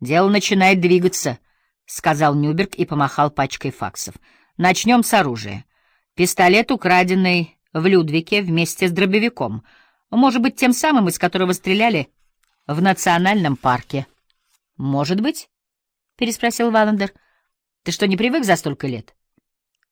Дело начинает двигаться, — сказал Нюберг и помахал пачкой факсов. Начнем с оружия. Пистолет, украденный в Людвике вместе с дробовиком. Может быть, тем самым, из которого стреляли в национальном парке. — Может быть? — переспросил Валандер. — Ты что, не привык за столько лет?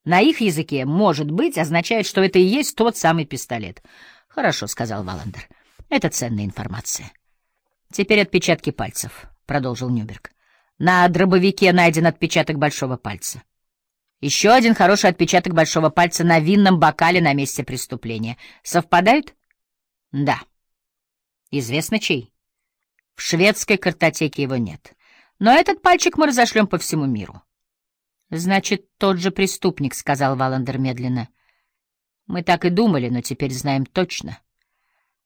На их языке «может быть» означает, что это и есть тот самый пистолет. — Хорошо, — сказал Валандер. — Это ценная информация. — Теперь отпечатки пальцев, — продолжил Нюберг. На дробовике найден отпечаток большого пальца. Еще один хороший отпечаток большого пальца на винном бокале на месте преступления. Совпадают? Да. Известно чей? В шведской картотеке его нет. Но этот пальчик мы разошлем по всему миру. Значит, тот же преступник, — сказал Валандер медленно. Мы так и думали, но теперь знаем точно.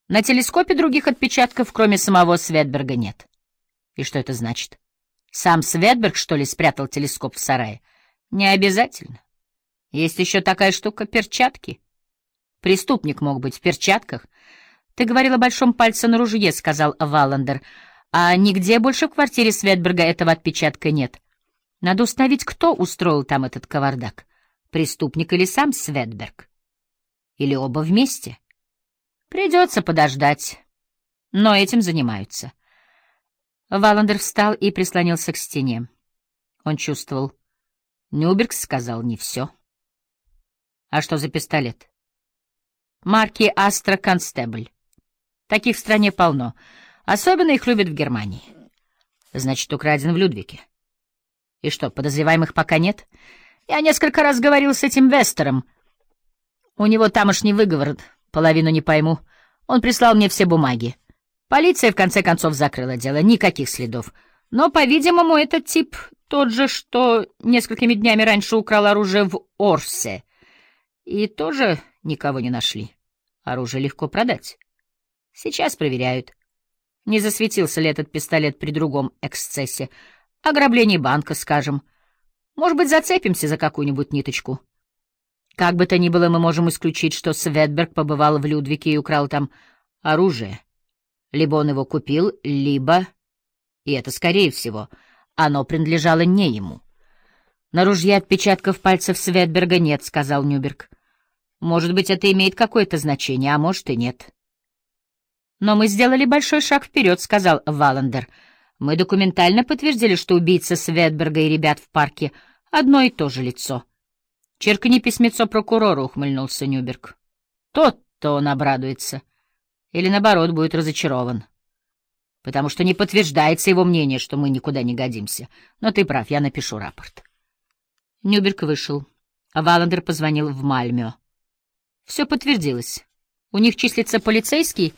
На телескопе других отпечатков, кроме самого Светберга, нет. И что это значит? Сам Светберг, что ли, спрятал телескоп в сарае? Не обязательно. Есть еще такая штука — перчатки. Преступник мог быть в перчатках. Ты говорил о большом пальце на ружье, — сказал Валандер. А нигде больше в квартире Светберга этого отпечатка нет. Надо установить, кто устроил там этот кавардак. Преступник или сам Светберг? Или оба вместе? Придется подождать. Но этим занимаются. Валандер встал и прислонился к стене. Он чувствовал. Нюберг сказал не все. А что за пистолет? Марки Астра Констебль. Таких в стране полно. Особенно их любят в Германии. Значит, украден в Людвике. И что, подозреваемых пока нет? Я несколько раз говорил с этим Вестером. У него тамошний выговор, половину не пойму. Он прислал мне все бумаги. Полиция, в конце концов, закрыла дело. Никаких следов. Но, по-видимому, этот тип тот же, что несколькими днями раньше украл оружие в Орсе. И тоже никого не нашли. Оружие легко продать. Сейчас проверяют. Не засветился ли этот пистолет при другом эксцессе. Ограбление банка, скажем. Может быть, зацепимся за какую-нибудь ниточку. Как бы то ни было, мы можем исключить, что Светберг побывал в Людвике и украл там оружие. Либо он его купил, либо, и это скорее всего, оно принадлежало не ему. «На ружье отпечатков пальцев Светберга нет», — сказал Нюберг. «Может быть, это имеет какое-то значение, а может и нет». «Но мы сделали большой шаг вперед», — сказал Валандер. «Мы документально подтвердили, что убийца Светберга и ребят в парке — одно и то же лицо». «Черкни письмецо прокурору», — ухмыльнулся Нюберг. «Тот-то он обрадуется» или, наоборот, будет разочарован. Потому что не подтверждается его мнение, что мы никуда не годимся. Но ты прав, я напишу рапорт. Нюберг вышел. А Валандер позвонил в Мальмё. Все подтвердилось. У них числится полицейский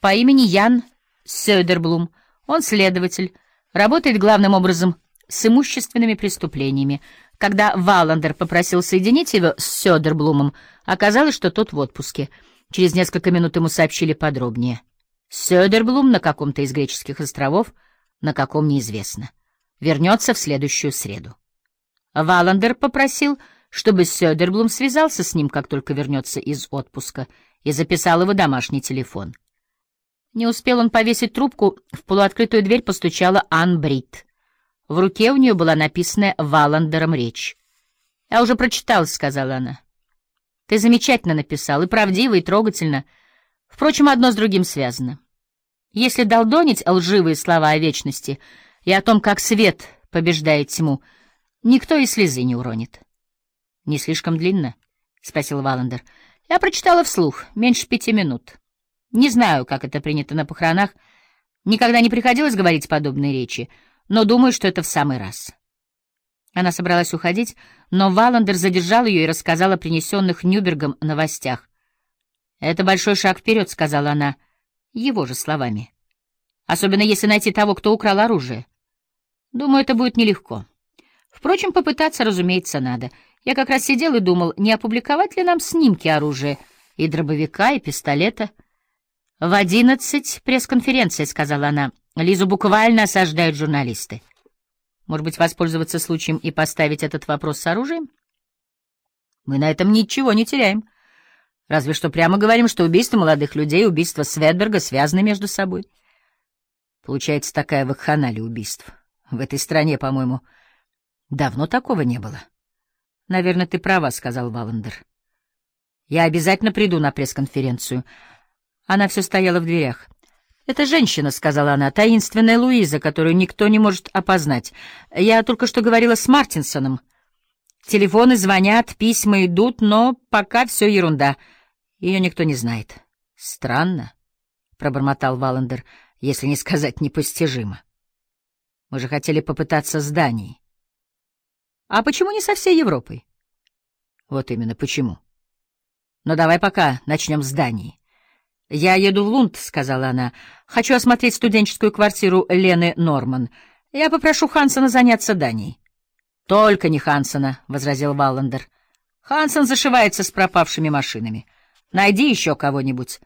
по имени Ян Сёдерблум. Он следователь, работает главным образом с имущественными преступлениями. Когда Валандер попросил соединить его с Сёдерблумом, оказалось, что тот в отпуске — Через несколько минут ему сообщили подробнее. Сёдерблум на каком-то из греческих островов, на каком неизвестно. Вернется в следующую среду. Валандер попросил, чтобы Сёдерблум связался с ним, как только вернется из отпуска, и записал его домашний телефон. Не успел он повесить трубку, в полуоткрытую дверь постучала Ан Брит. В руке у нее была написанная Валандером речь. «Я уже прочитала», — сказала она. Ты замечательно написал, и правдиво, и трогательно. Впрочем, одно с другим связано. Если долдонить лживые слова о вечности и о том, как свет побеждает тьму, никто и слезы не уронит. — Не слишком длинно? — спросил Валандер. — Я прочитала вслух, меньше пяти минут. Не знаю, как это принято на похоронах. Никогда не приходилось говорить подобные речи, но думаю, что это в самый раз. Она собралась уходить, но Валандер задержал ее и рассказал о принесенных Нюбергом новостях. «Это большой шаг вперед», — сказала она, его же словами. «Особенно если найти того, кто украл оружие. Думаю, это будет нелегко. Впрочем, попытаться, разумеется, надо. Я как раз сидел и думал, не опубликовать ли нам снимки оружия, и дробовика, и пистолета». «В одиннадцать пресс-конференция», — сказала она. «Лизу буквально осаждают журналисты». Может быть, воспользоваться случаем и поставить этот вопрос с оружием? Мы на этом ничего не теряем. Разве что прямо говорим, что убийство молодых людей и убийство Светберга связаны между собой. Получается такая вакханалия убийств. В этой стране, по-моему, давно такого не было. — Наверное, ты права, — сказал Валандер. — Я обязательно приду на пресс-конференцию. Она все стояла в дверях. «Это женщина», — сказала она, — «таинственная Луиза, которую никто не может опознать. Я только что говорила с Мартинсоном. Телефоны звонят, письма идут, но пока все ерунда. Ее никто не знает». «Странно», — пробормотал Валандер, — «если не сказать непостижимо. Мы же хотели попытаться с Данией». «А почему не со всей Европой?» «Вот именно, почему?» «Но давай пока начнем с Дании». «Я еду в Лунд», — сказала она. «Хочу осмотреть студенческую квартиру Лены Норман. Я попрошу Хансона заняться Данией». «Только не Хансона», — возразил Валлендер. «Хансон зашивается с пропавшими машинами. Найди еще кого-нибудь».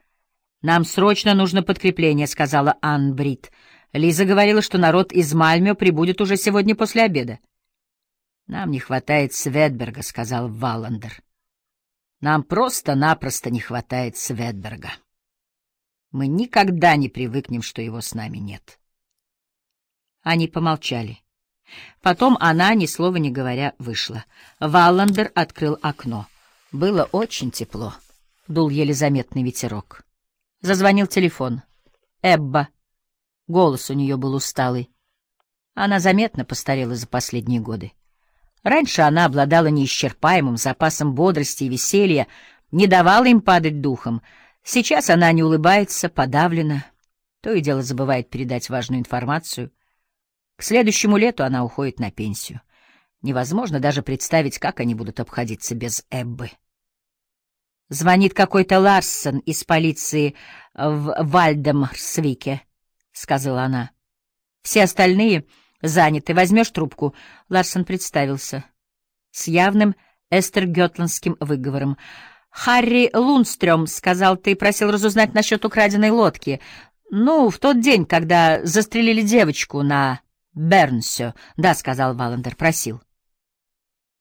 «Нам срочно нужно подкрепление», — сказала Анн Брит. Лиза говорила, что народ из Мальмё прибудет уже сегодня после обеда. «Нам не хватает Светберга», — сказал Валлендер. «Нам просто-напросто не хватает Светберга». Мы никогда не привыкнем, что его с нами нет. Они помолчали. Потом она, ни слова не говоря, вышла. Валландер открыл окно. Было очень тепло. Дул еле заметный ветерок. Зазвонил телефон. Эбба. Голос у нее был усталый. Она заметно постарела за последние годы. Раньше она обладала неисчерпаемым запасом бодрости и веселья, не давала им падать духом — Сейчас она не улыбается, подавлена, то и дело забывает передать важную информацию. К следующему лету она уходит на пенсию. Невозможно даже представить, как они будут обходиться без Эббы. Звонит какой-то Ларсон из полиции в Вальдемарсвике, — сказала она. Все остальные заняты. Возьмешь трубку? Ларсон представился с явным эстергетландским выговором. Харри Лунстрём сказал, ты просил разузнать насчет украденной лодки. Ну, в тот день, когда застрелили девочку на Бернсё. Да, сказал Валандер, просил.